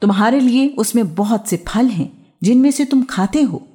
तुम्हारे लिए उसमें बहुत से फल हैं जिनमें से तुम खाते हो।